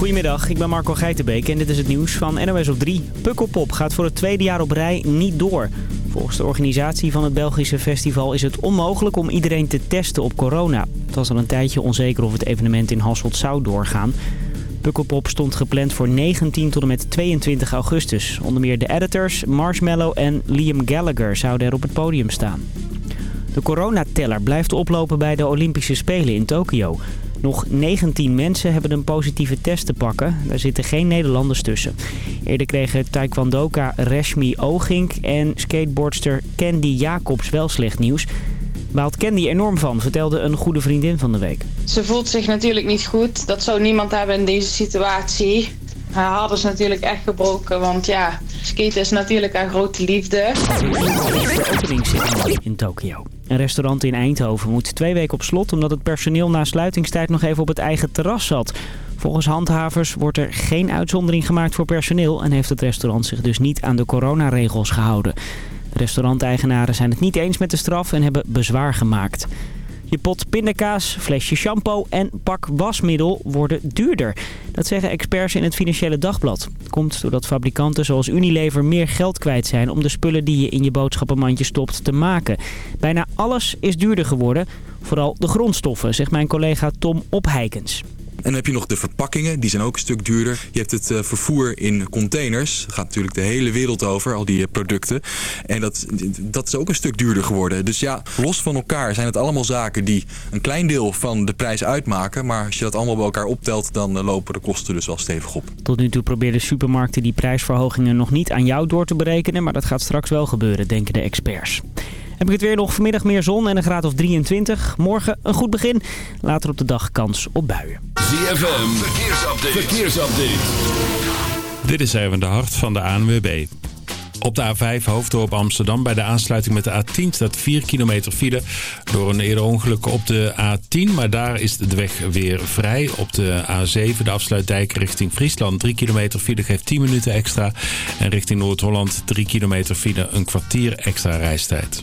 Goedemiddag, ik ben Marco Geitenbeek en dit is het nieuws van NOS op 3. Pukkelpop gaat voor het tweede jaar op rij niet door. Volgens de organisatie van het Belgische festival is het onmogelijk om iedereen te testen op corona. Het was al een tijdje onzeker of het evenement in Hasselt zou doorgaan. Pukkelpop stond gepland voor 19 tot en met 22 augustus. Onder meer de editors, Marshmallow en Liam Gallagher zouden er op het podium staan. De coronateller blijft oplopen bij de Olympische Spelen in Tokio. Nog 19 mensen hebben een positieve test te pakken. Daar zitten geen Nederlanders tussen. Eerder kregen taekwondoka Reshmi Ogink en skateboardster Candy Jacobs wel slecht nieuws. Baalt Candy enorm van, vertelde een goede vriendin van de week. Ze voelt zich natuurlijk niet goed. Dat zou niemand hebben in deze situatie. Haar hart is natuurlijk echt gebroken, want ja, skaten is natuurlijk haar grote liefde. De openingsceremonie in Tokio. Een restaurant in Eindhoven moet twee weken op slot omdat het personeel na sluitingstijd nog even op het eigen terras zat. Volgens handhavers wordt er geen uitzondering gemaakt voor personeel en heeft het restaurant zich dus niet aan de coronaregels gehouden. De restauranteigenaren zijn het niet eens met de straf en hebben bezwaar gemaakt. Je pot pindakaas, flesje shampoo en pak wasmiddel worden duurder. Dat zeggen experts in het Financiële Dagblad. Komt doordat fabrikanten zoals Unilever meer geld kwijt zijn om de spullen die je in je boodschappenmandje stopt te maken. Bijna alles is duurder geworden, vooral de grondstoffen, zegt mijn collega Tom Opheikens. En dan heb je nog de verpakkingen, die zijn ook een stuk duurder. Je hebt het eh, vervoer in containers. Dat gaat natuurlijk de hele wereld over, al die eh, producten. En dat, dat is ook een stuk duurder geworden. Dus ja, los van elkaar zijn het allemaal zaken die een klein deel van de prijs uitmaken. Maar als je dat allemaal bij elkaar optelt, dan eh, lopen de kosten dus wel stevig op. Tot nu toe probeerden supermarkten die prijsverhogingen nog niet aan jou door te berekenen. Maar dat gaat straks wel gebeuren, denken de experts. Heb ik het weer nog vanmiddag meer zon en een graad of 23. Morgen een goed begin. Later op de dag kans op buien. ZFM, verkeersupdate. verkeersupdate. Dit is even de hart van de ANWB. Op de A5 Hoofddorp Amsterdam bij de aansluiting met de A10 staat 4 kilometer file door een eerder ongeluk op de A10. Maar daar is de weg weer vrij. Op de A7 de afsluitdijk richting Friesland 3 kilometer file geeft 10 minuten extra. En richting Noord-Holland 3 kilometer file een kwartier extra reistijd.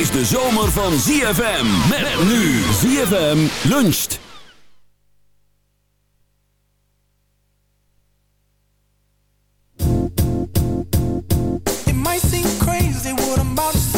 Is de zomer van ZFM. Met nu ZFM luncht. It might seem crazy what I'm about to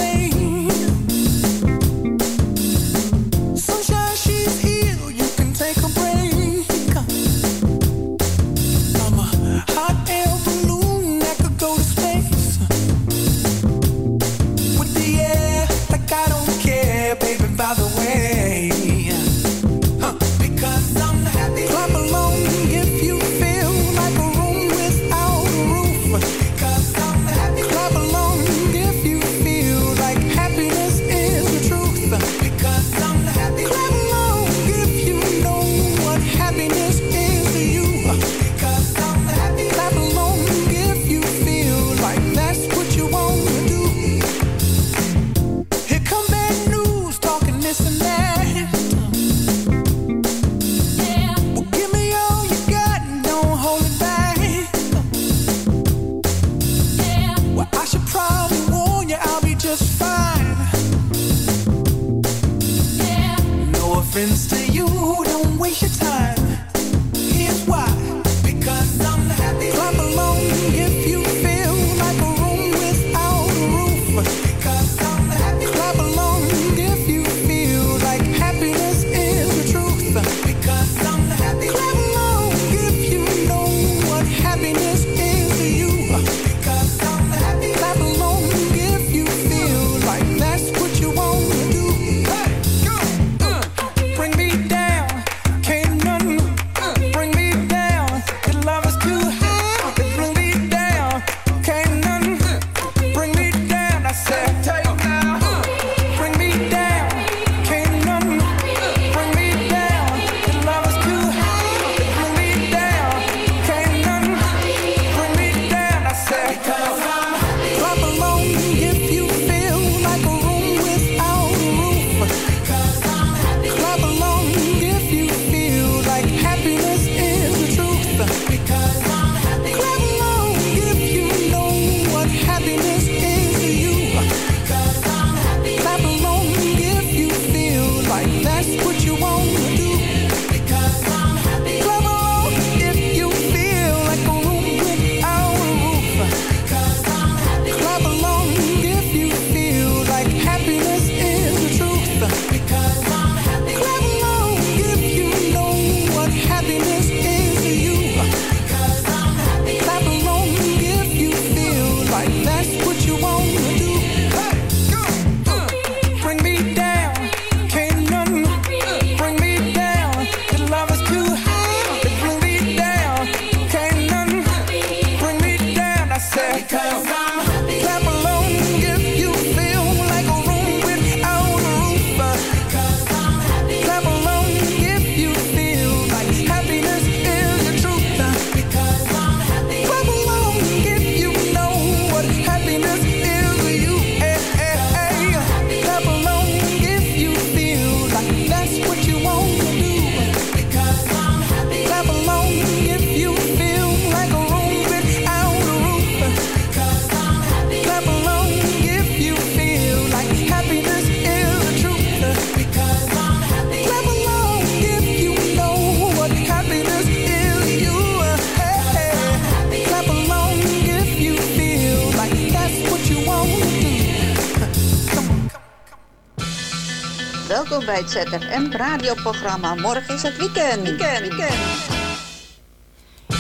bij het ZFM radioprogramma. Morgen is het weekend. weekend, weekend.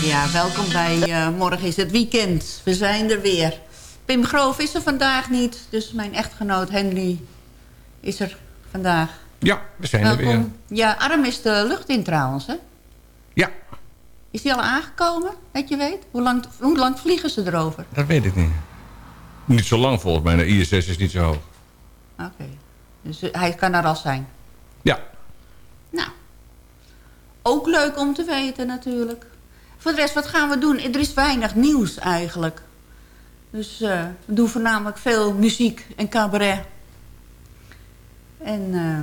Ja, welkom bij uh, Morgen is het weekend. We zijn er weer. Pim Groof is er vandaag niet, dus mijn echtgenoot Henry is er vandaag. Ja, we zijn welkom. er weer. Ja, Arm is de lucht in trouwens, hè? Ja. Is die al aangekomen, dat je weet? Hoe lang, hoe lang vliegen ze erover? Dat weet ik niet. Niet zo lang volgens mij. De ISS is niet zo hoog. Oké. Dus hij kan er al zijn? Ja. Nou. Ook leuk om te weten natuurlijk. Voor de rest, wat gaan we doen? Er is weinig nieuws eigenlijk. Dus uh, we doen voornamelijk veel muziek en cabaret. En uh,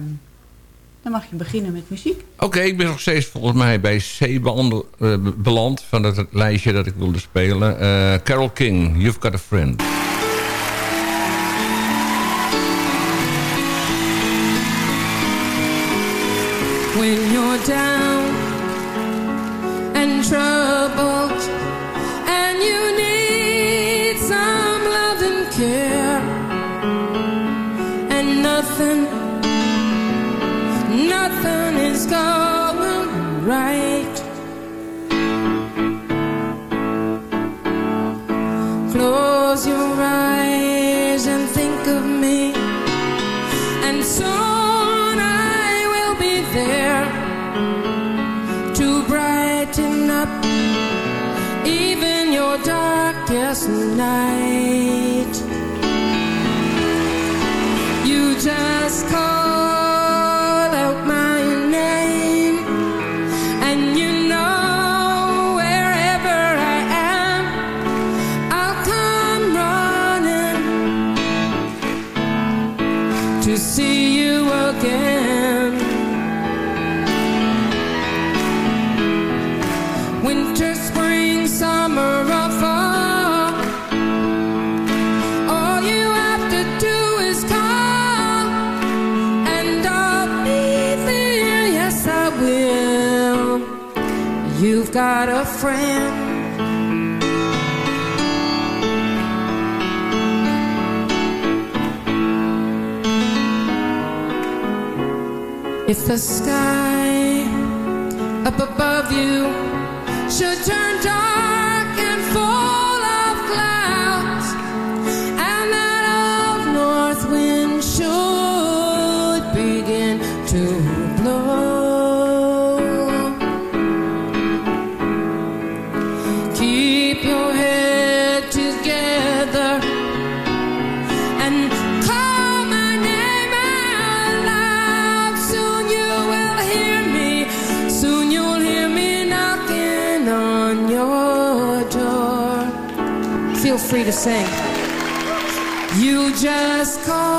dan mag je beginnen met muziek. Oké, okay, ik ben nog steeds volgens mij bij C uh, beland... van het lijstje dat ik wilde spelen. Carol King, You've Got a Friend. You've got a friend. If the sky up above you should turn to sing. You just call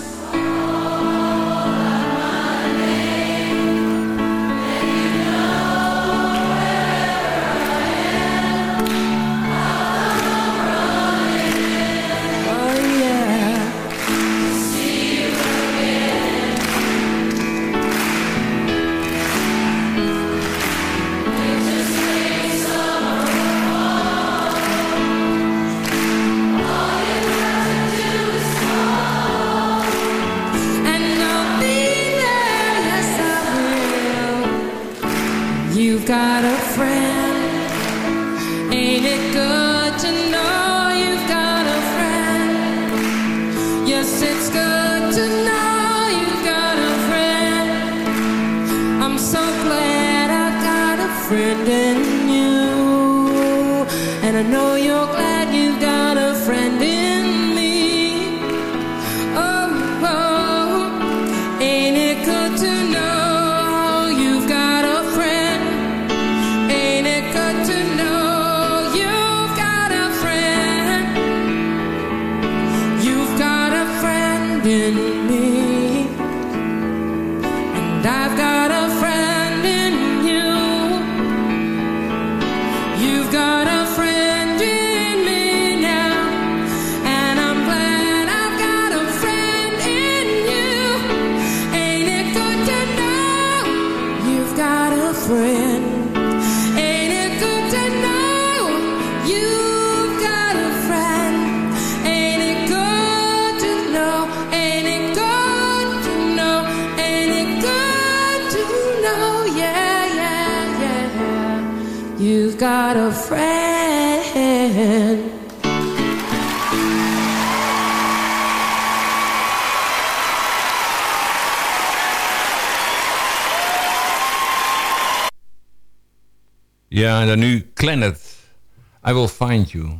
You've got a friend. Yeah, and a new planet. I will find you.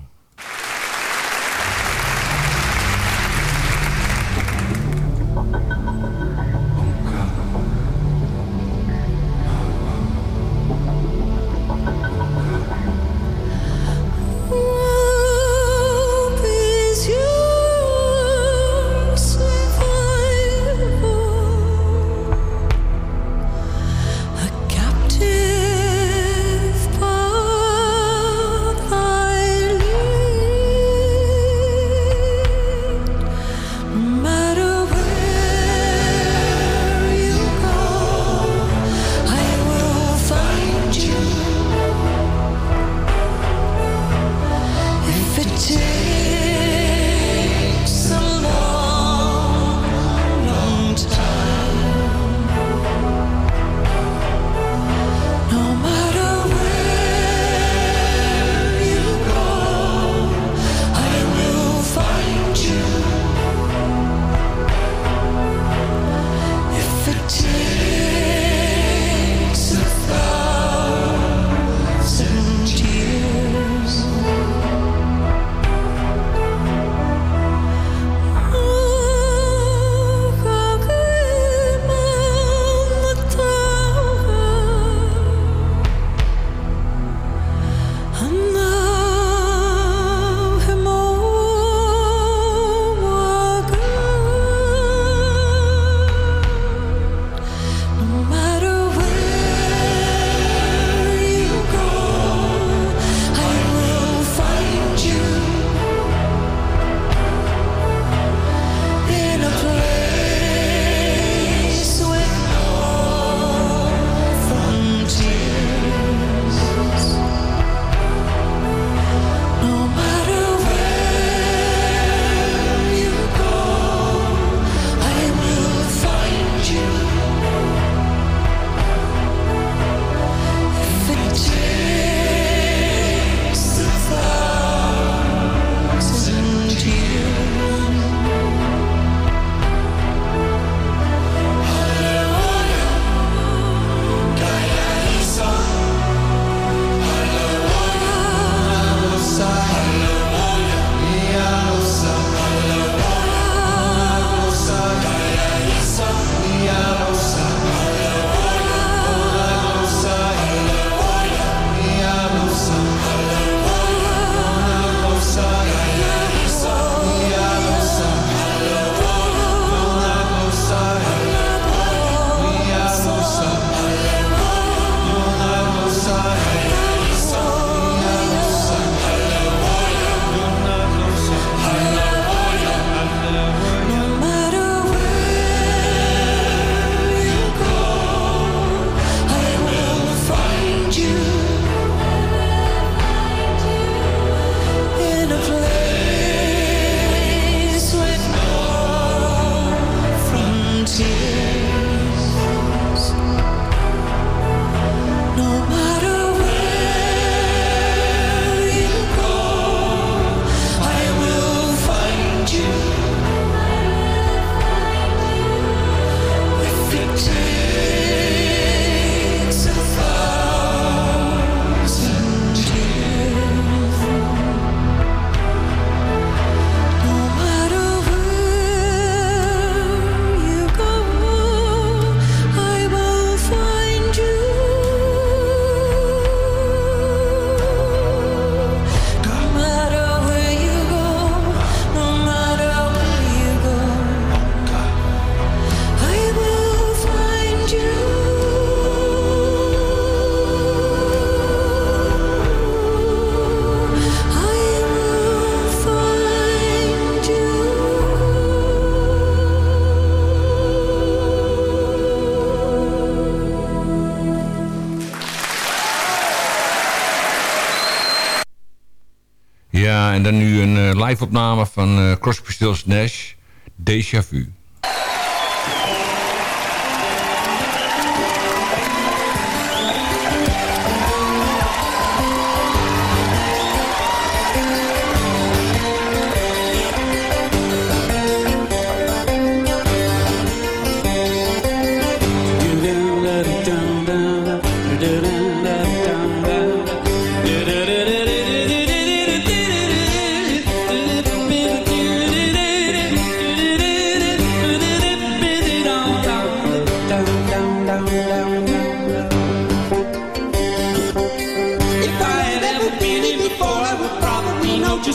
live opname van eh, Crosby, Stills, Nash, Déjà Vu.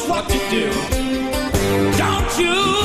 what to do. Don't you?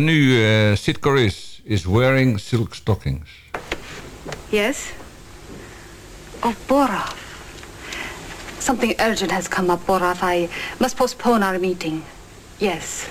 En nu eh Sid Caris is wearing silk stockings. Yes? Oh, Borav. Something urgent has come up, Borav. I must postpone our meeting. Yes.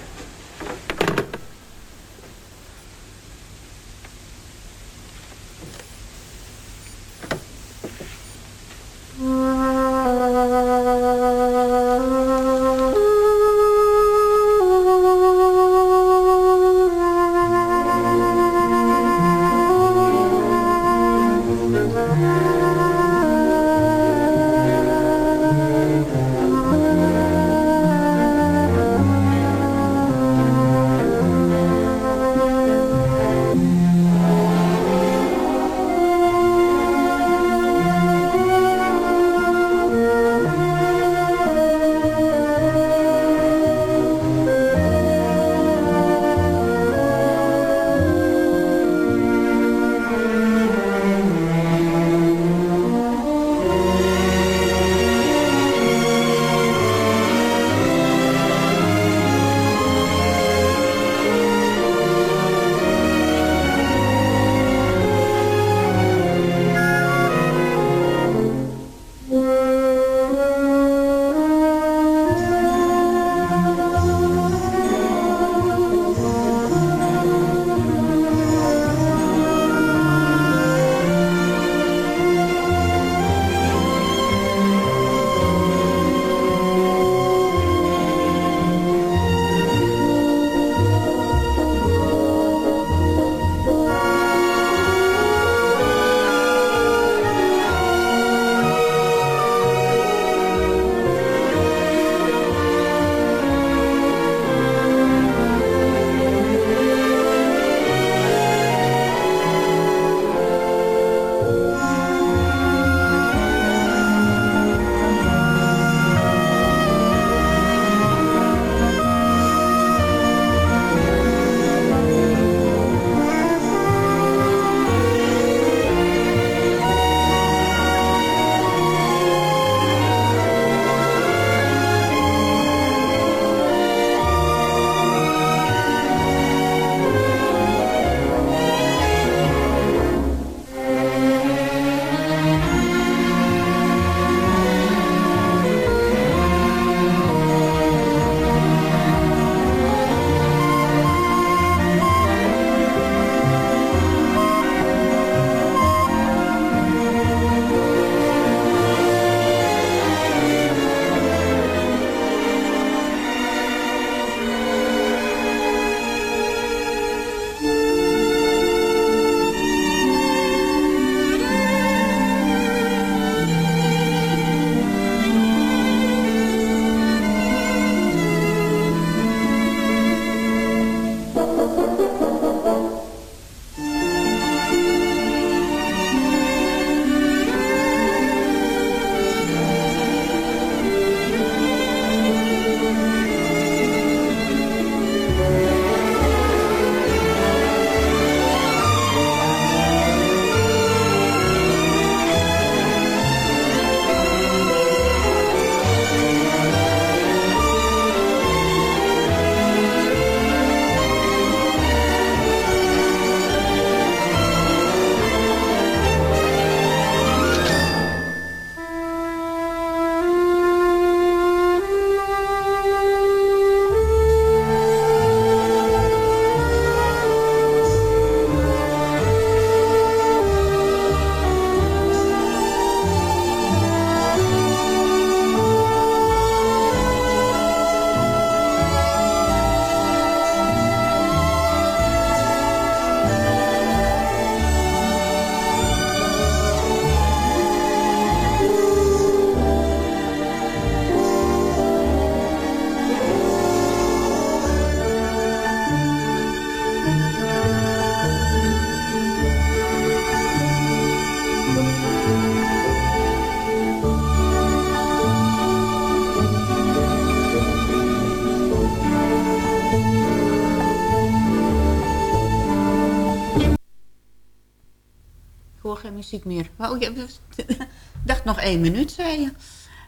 Muziek meer. Oh, dacht nog één minuut, zei je.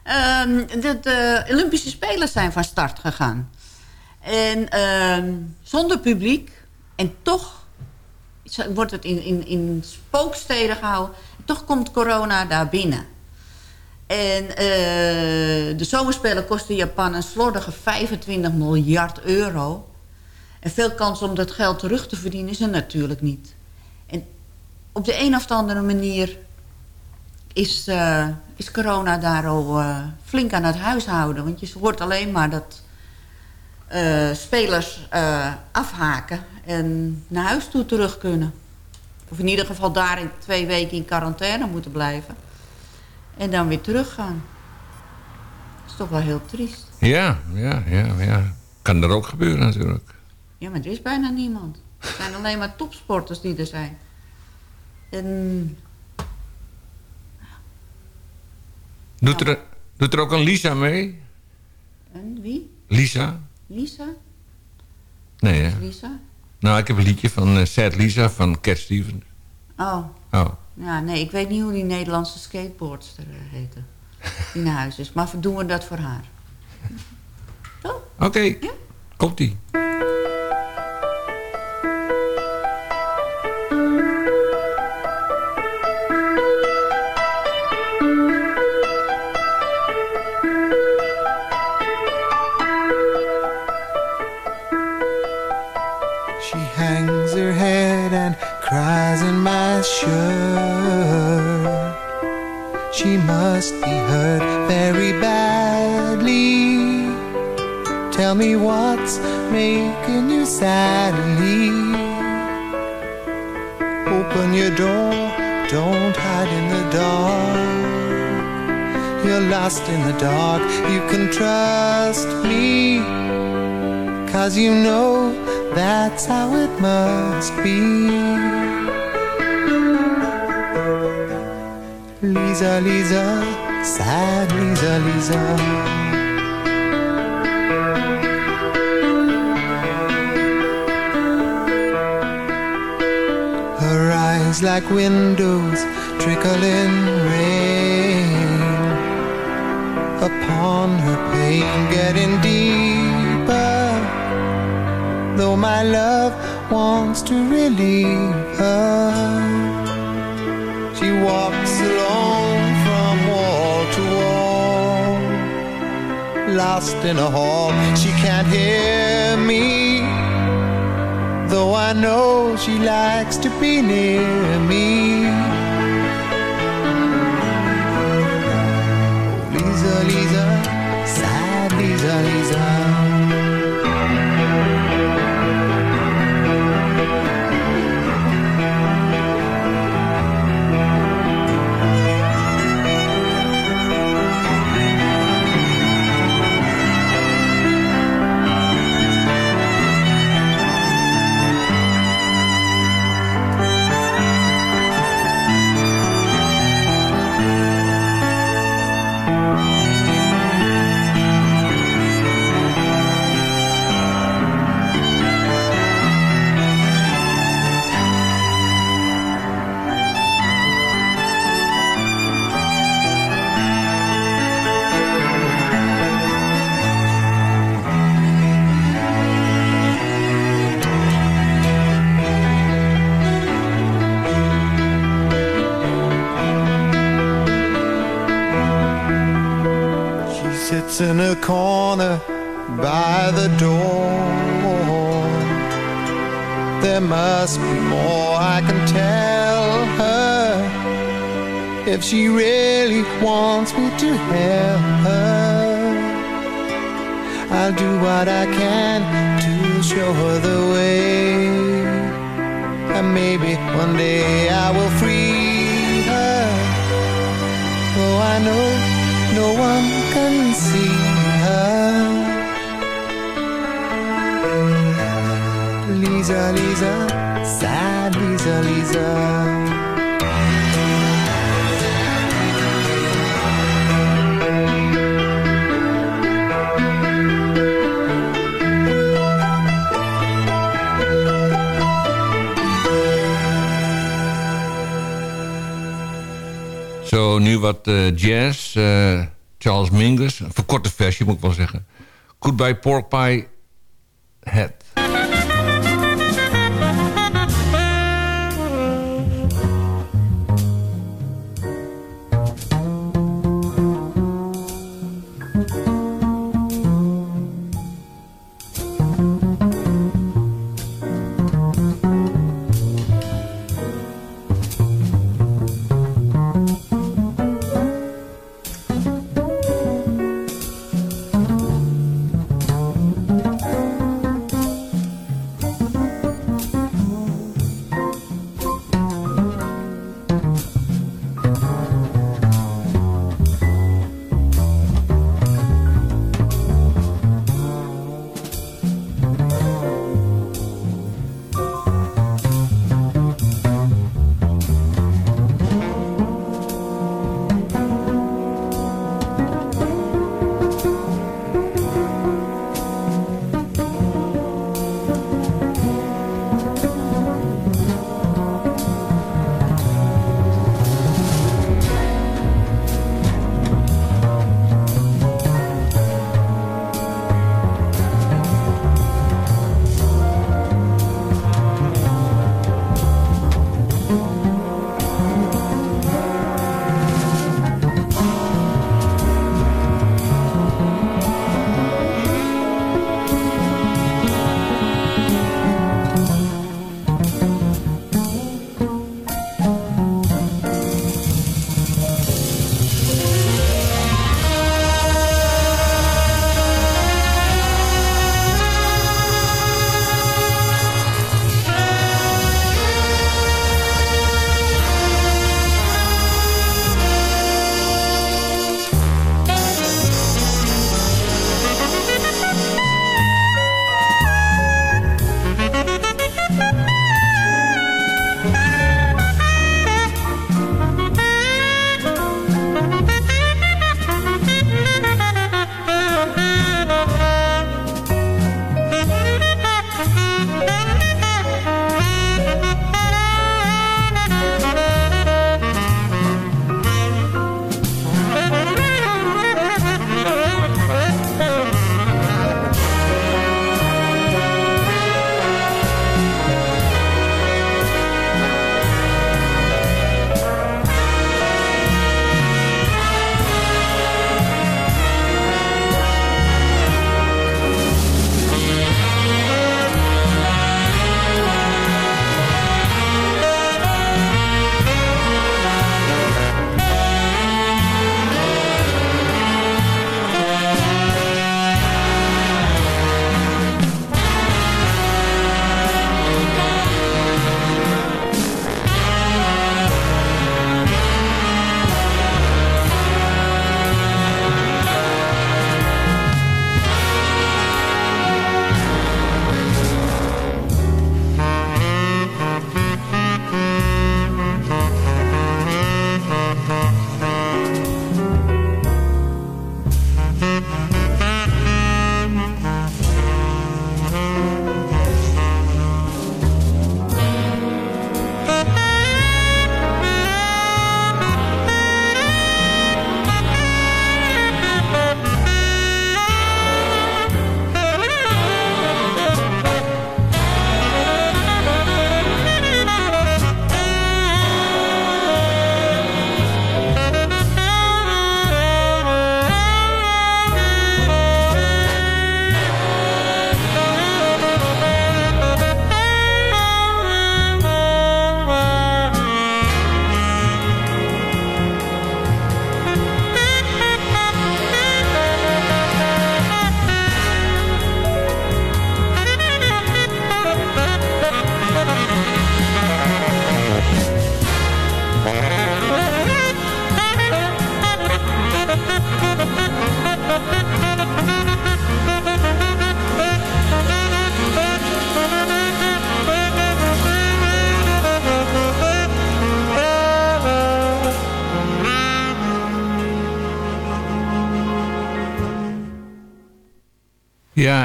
Ehm, de, de Olympische Spelen zijn van start gegaan. En ehm, zonder publiek, En toch wordt het in, in, in spooksteden gehouden. Toch komt corona daar binnen. En uh, de zomerspelen kosten Japan een slordige 25 miljard euro. En veel kans om dat geld terug te verdienen is er natuurlijk niet. Op de een of andere manier is, uh, is corona daar al uh, flink aan het huishouden. Want je hoort alleen maar dat uh, spelers afhaken en naar huis toe terug kunnen. Of in ieder geval daar in twee weken in quarantaine moeten blijven. En dan weer teruggaan. Dat is toch wel heel triest. Ja, ja, ja, ja. Kan er ook gebeuren natuurlijk. Ja, maar er is bijna niemand. Er zijn alleen maar topsporters die er zijn. En... Doet, er, doet er ook een Lisa mee? En wie? Lisa? Lisa? Nee, hè? Lisa? Nou, ik heb een liedje van uh, Sad Lisa van Cat Stevens. Oh. Oh. Ja, nee, ik weet niet hoe die Nederlandse skateboardster uh, heette. Die naar huis is. Maar doen we dat voor haar. Oké. Okay. Ja? Komt-ie. She hangs her head and cries in my shirt. She must be hurt very badly. Tell me what's making you sadly. Open your door, don't hide in the dark. You're lost in the dark, you can trust me. Cause you know that's how it must be. Lisa, Lisa, sad Lisa, Lisa. Her eyes like windows trickling rain upon her pain, getting deeper my love wants to relieve her. She walks alone from wall to wall, lost in a hall. She can't hear me, though I know she likes to be near me. Lisa, Lisa, jazz. Uh, Charles Mingus. Een verkorte versie moet ik wel zeggen. Goodbye Pork Pie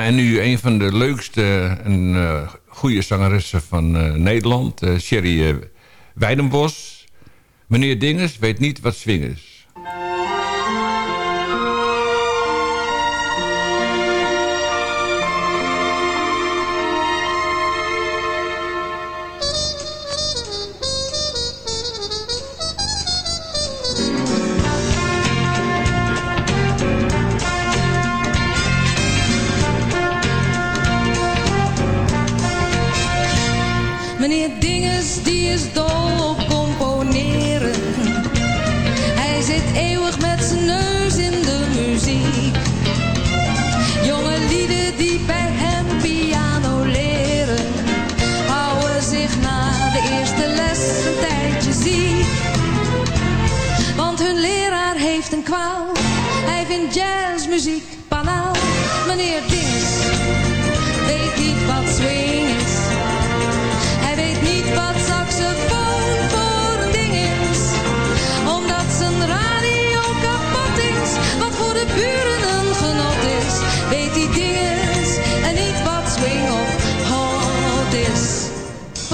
en nu een van de leukste en eh goede zangeressen van eh, Nederland. eh Sherry Weidenbos. Meneer Dinges weet niet wat swing is.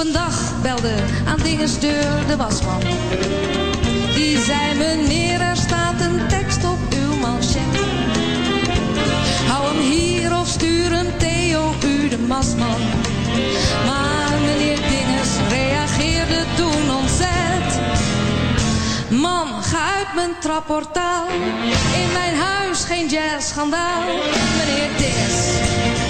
Een dag belde aan dinges deur de wasman. Die zei meneer er staat een tekst op uw manchet. Hou hem hier of stuur hem Theo u de masman. Maar meneer Dinges reageerde toen ontzet. Man, ga uit mijn trapportaal. In mijn huis geen jazzschandaal. Meneer Dinges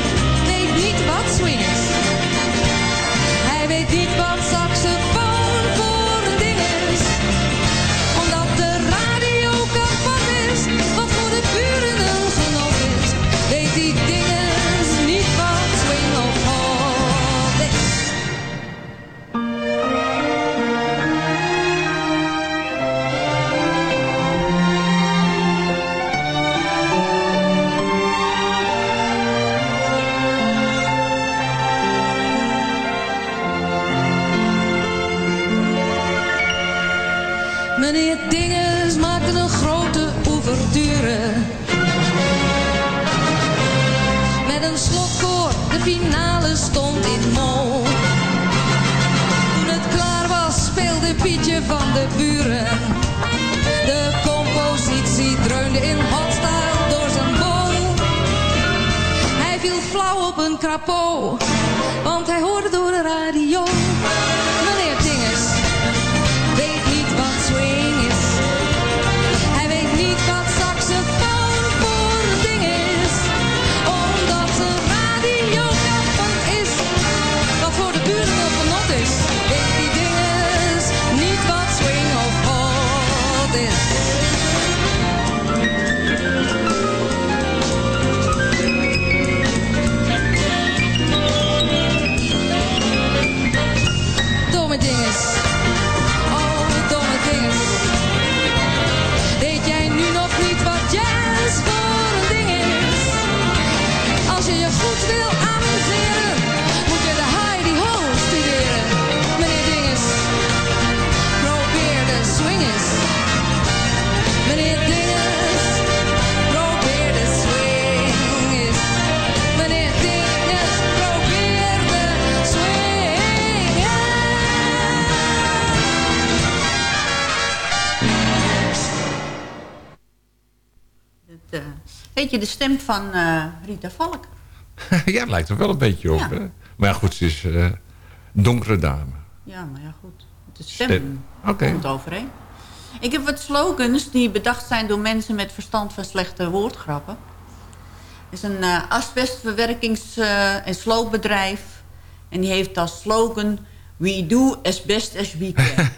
Apple. De stem van eh, Rita Valk? ja, het lijkt er wel een beetje op. Ja. Hè? Maar ja, goed, ze is eh donkere dame. Ja, maar ja, goed. De stem, Stem. Oké. komt overeen. Ik heb wat slogans die bedacht zijn door mensen met verstand van slechte woordgrappen. Het is een eh, asbestverwerkings- en sloopbedrijf. En die heeft als slogan... We do as best as we can.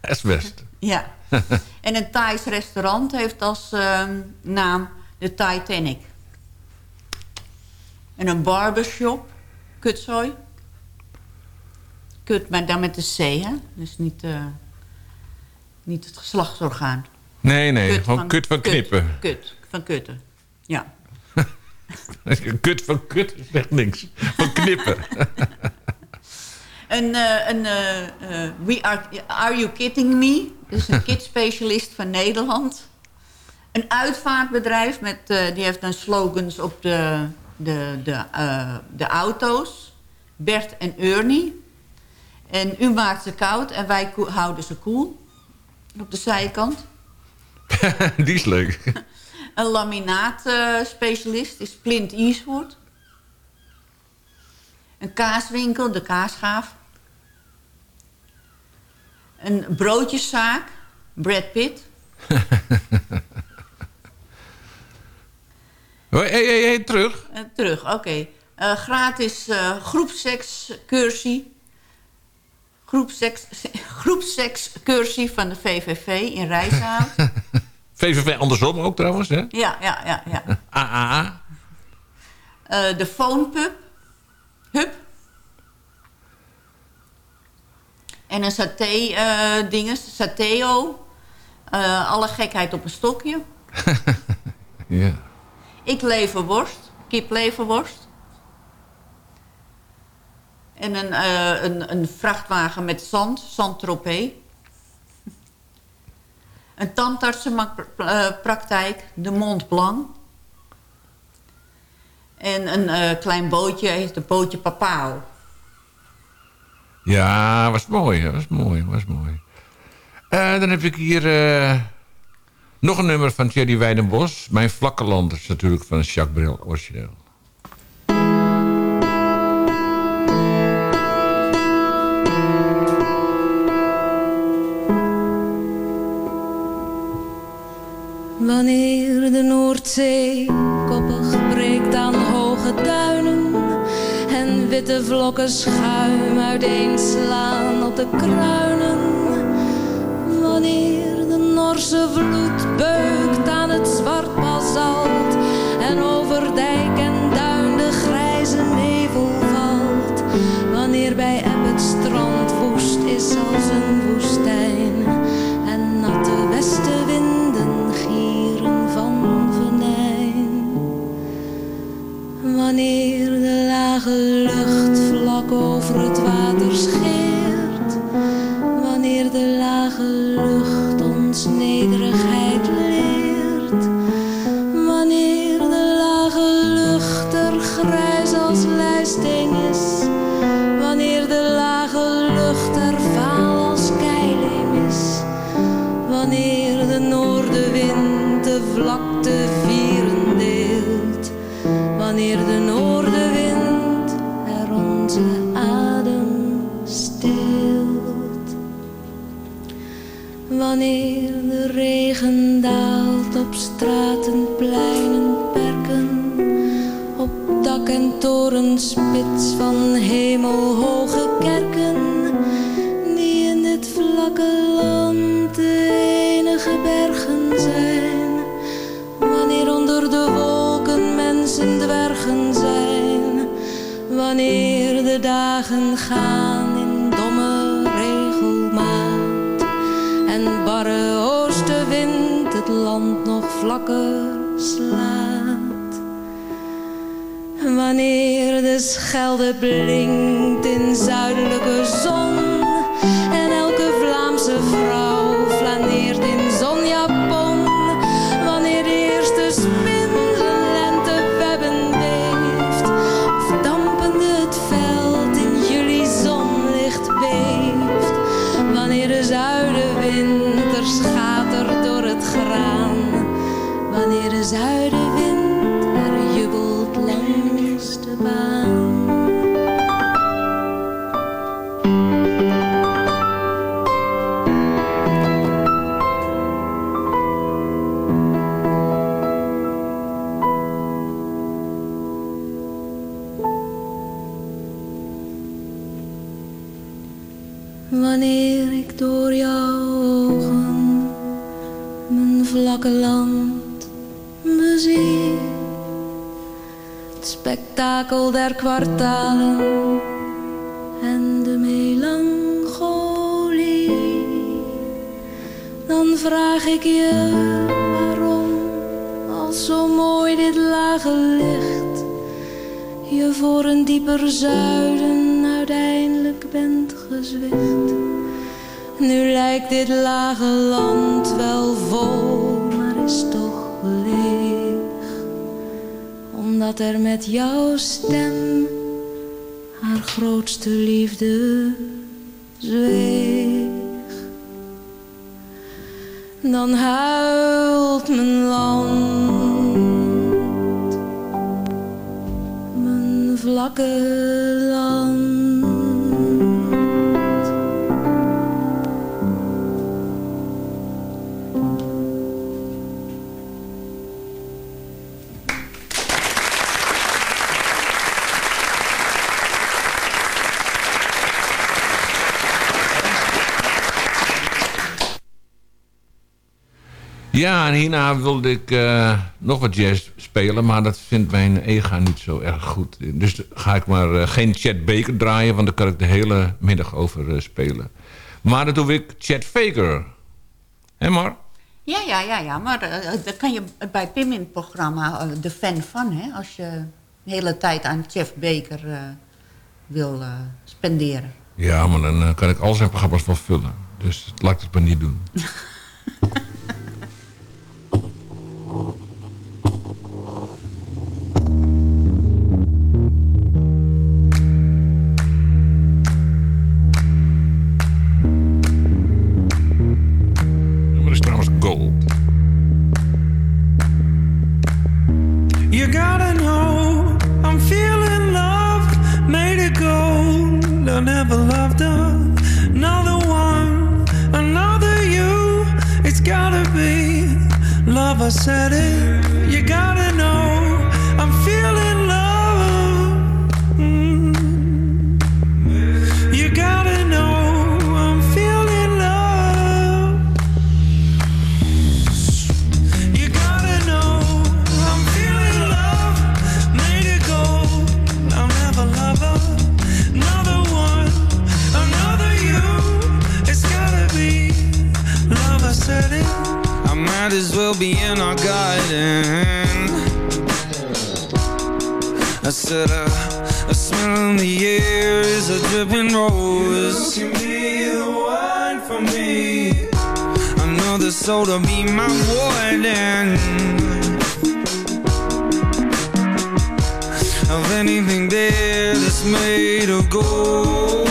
is best. ja. En een Thais restaurant heeft als ehm, naam de Titanic. En een barbershop, kutzooi. Kut, maar dan met de C, hè? Dus niet, eh, niet het geslachtsorgaan. Nee, nee, gewoon kut van kut, knippen. Kut, van kutten. Ja. kut van kut zegt niks. Van knippen. Een, eh, een eh, we are, are You Kidding Me? Dat is een kidspecialist van Nederland. Een uitvaartbedrijf met, eh, die heeft dan slogans op de, de, de, eh, de auto's. Bert en Ernie. En u maakt ze koud en wij houden ze koel. Op de zijkant. Die is leuk. Een laminaatspecialist is Clint Eastwood. Een kaaswinkel, de kaasgaaf. Een broodjeszaak, Brad Pitt. Hé, hé, terug. Eh, terug, oké. Eh, gratis eh groepsekscursie. Groepseks, groepsekscursie van de VVV in Rijshout. VVV andersom ook trouwens, hè? ja, ja, ja, ja. AAA. De Phonepub. Hub. En een saté eh dinges, sateo. Alle gekheid op een stokje. Ja. Ik leverworst. Kipleverworst. En een, eh, een, een vrachtwagen met zand. Zandtropee. Een tandartsenpraktijk. De Mont Blanc. En een eh, klein bootje heet het bootje Papao. Ja, was mooi, was mooi, was mooi. Eh, dan heb ik hier nog een nummer van Thierry Weidenbos. Mijn vlakke land is natuurlijk van Jacques Brel origineel. Wanneer de Noordzee koppig breekt aan hoge duinen en witte vlokken schuim uiteenslaan op de kruinen. Norse vloed beukt aan het zwart basalt en over dijk en duin de grijze nevel valt. Wanneer bij eb het strand woest is als een woestijn schelde blinkt in zuidelijke Ja, en hierna wilde ik eh, nog wat jazz spelen... maar dat vindt mijn ega niet zo erg goed. Dus ga ik maar eh, geen Chet Baker draaien... want daar kan ik de hele middag over eh, spelen. Maar dan doe ik Chet Faker. Hé Mar? Ja, ja, ja, ja. Maar daar kan je bij Pim in het programma de fan van, hè? Als je de hele tijd aan Jeff Baker wil spenderen. Ja, maar dan kan ik al zijn programma's wel vullen. Dus laat ik het maar niet doen. setting Of anything there that's made of gold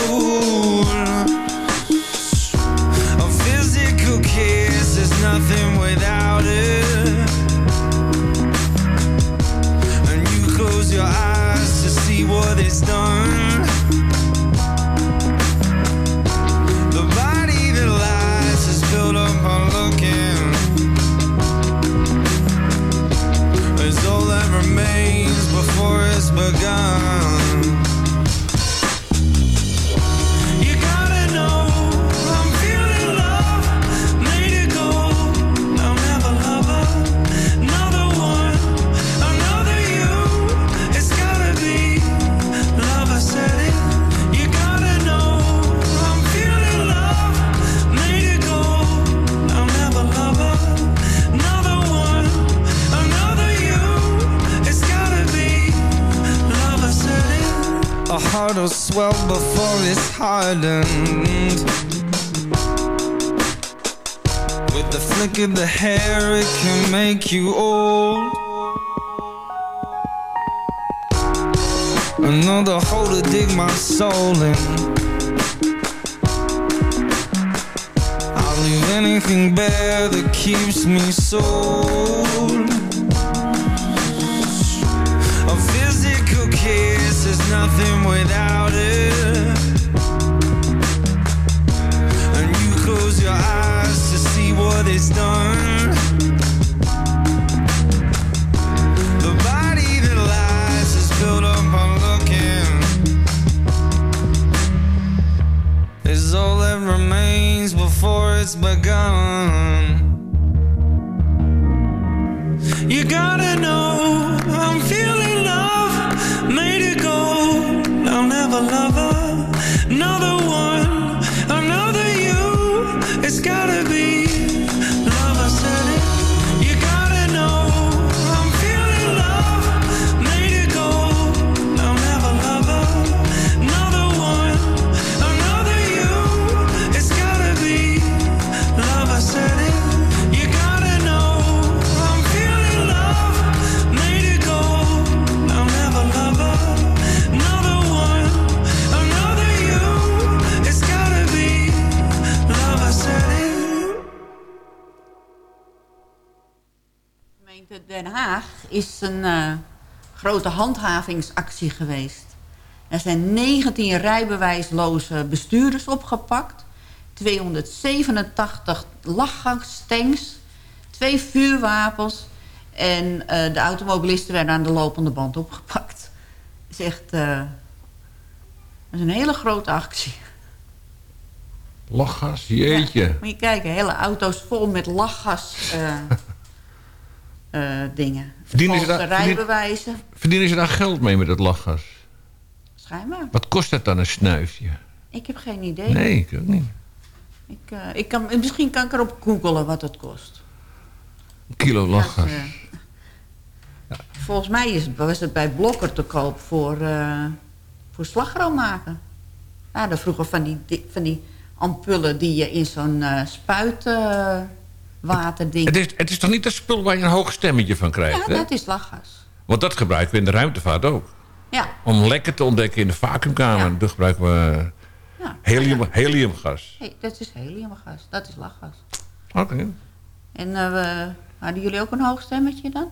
will swell before it's hardened. With the flick of the hair it can make you old. Another hole to dig my soul in. I'll leave anything bare that keeps me sold nothing without it. And you close your eyes to see what it's done. The body that lies is built up on looking. Is all that remains before it's begun Haag is een eh, grote handhavingsactie geweest. Er zijn 19 rijbewijsloze bestuurders opgepakt. 287 lachgangstanks. Twee vuurwapens. En eh, de automobilisten werden aan de lopende band opgepakt. Het is echt... eh, dat is een hele grote actie. Lachgas, jeetje. Moet je kijken, hele auto's vol met lachgas dingen. Verdienen ze, daar, rijbewijzen. verdienen ze daar geld mee met dat lachgas? Schijnbaar. Wat kost dat dan, een snuifje? Ik heb geen idee. Nee, ik ook niet. Ik, eh, ik kan, misschien kan ik erop googelen wat het kost. Een kilo lachgas. Dat, eh, Volgens mij is, het- was het bij Blokker te koop voor, eh, voor slagroom maken. Ja, daar vroeger van die, di- van die ampullen die je in zo'n eh Het is, het is toch niet dat spul waar je een hoog stemmetje van krijgt, ja, hè? dat is lachgas. Want dat gebruiken we in de ruimtevaart ook. Ja, Om lekker te ontdekken in de vacuümkamer. Ja. Dan gebruiken we ja. helium, heliumgas. Hey, dat is heliumgas, dat is lachgas. Oké. En eh, hadden jullie ook een hoog stemmetje dan?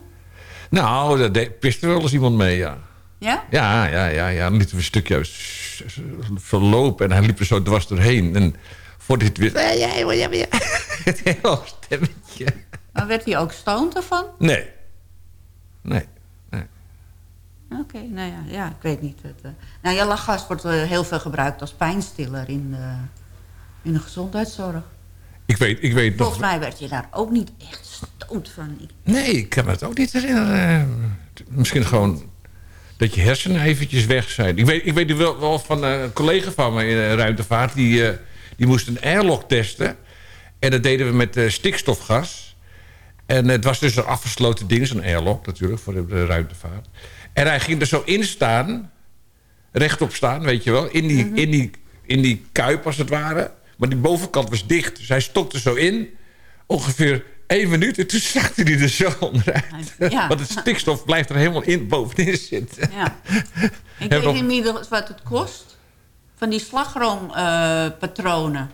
Nou, daar piste wel eens iemand mee, ja. Ja? Ja, ja, ja, ja. Dan lieten we een stukje verlopen. En hij liep er zo dwars doorheen. En ja, ja, ja. Het hele stemmetje. Maar werd hij ook stoned ervan? Nee. Nee. Oké, nou ja, ja, ik weet niet. Het, eh, nou ja, lachgas wordt eh, heel veel gebruikt als pijnstiller in de, in de gezondheidszorg. Ik weet, ik weet nog... Volgens mij werd je daar ook niet echt stoned van. Ik- Nee, ik kan me het ook niet herinneren. Misschien gewoon dat je hersenen eventjes weg zijn. Ik weet, ik weet wel, wel van eh, een collega van me in de ruimtevaart... die, eh, die moest een airlock testen. En dat deden we met eh, stikstofgas. En het was dus een afgesloten ding, zo'n airlock natuurlijk, voor de, de ruimtevaart. En hij ging er zo in staan, rechtop staan, weet je wel... in die, in die, in die kuip als het ware. Maar die bovenkant was dicht, dus hij stopte zo in... ongeveer één minuut en toen zakte hij er zo onderuit. Ja. Want het stikstof blijft er helemaal in, bovenin zitten. Ja. Ik weet inmiddels wat het kost. Van die slagroompatronen.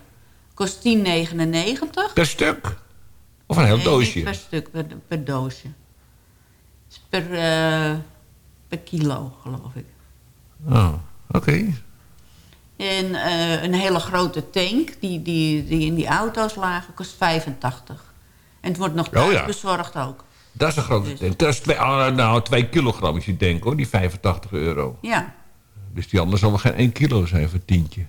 kost 10,99. Per stuk? Of een heel Nee, doosje? per stuk, per, per doosje. Per, eh, per kilo, geloof ik. Oh, oké. En eh, een hele grote tank die, die, die in die auto's lagen, kost 85. En het wordt nog Oh thuis ja. bezorgd ook. Dat is een grote Dus- tank. Dat is twee, ah, nou, twee kilogram als je denkt hoor, die 85 euro. Ja, Dus die anders zal wel geen 1 kilo zijn voor tientje.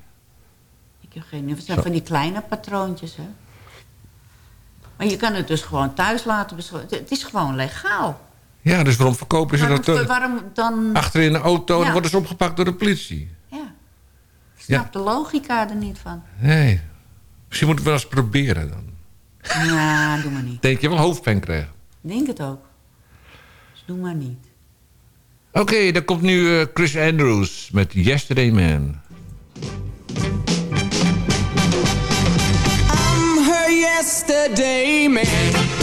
ik heb geen idee. Het zijn Zo. van die kleine patroontjes, hè. Maar je kan het dus gewoon thuis laten. Het- is gewoon legaal. Ja, dus waarom verkopen ze Waarom, dat eh, waarom dan... achter in de auto en Ja. dan worden ze opgepakt door de politie? Ja. Ik snap de logica er niet van. Nee. Misschien moeten we wel eens proberen dan. Ja, doe maar niet. Denk je wel hoofdpijn krijgen? Ik denk het ook. Dus doe maar niet. Oké, dan komt nu eh, Chris Andrews met Yesterday Man. I'm yesterday man.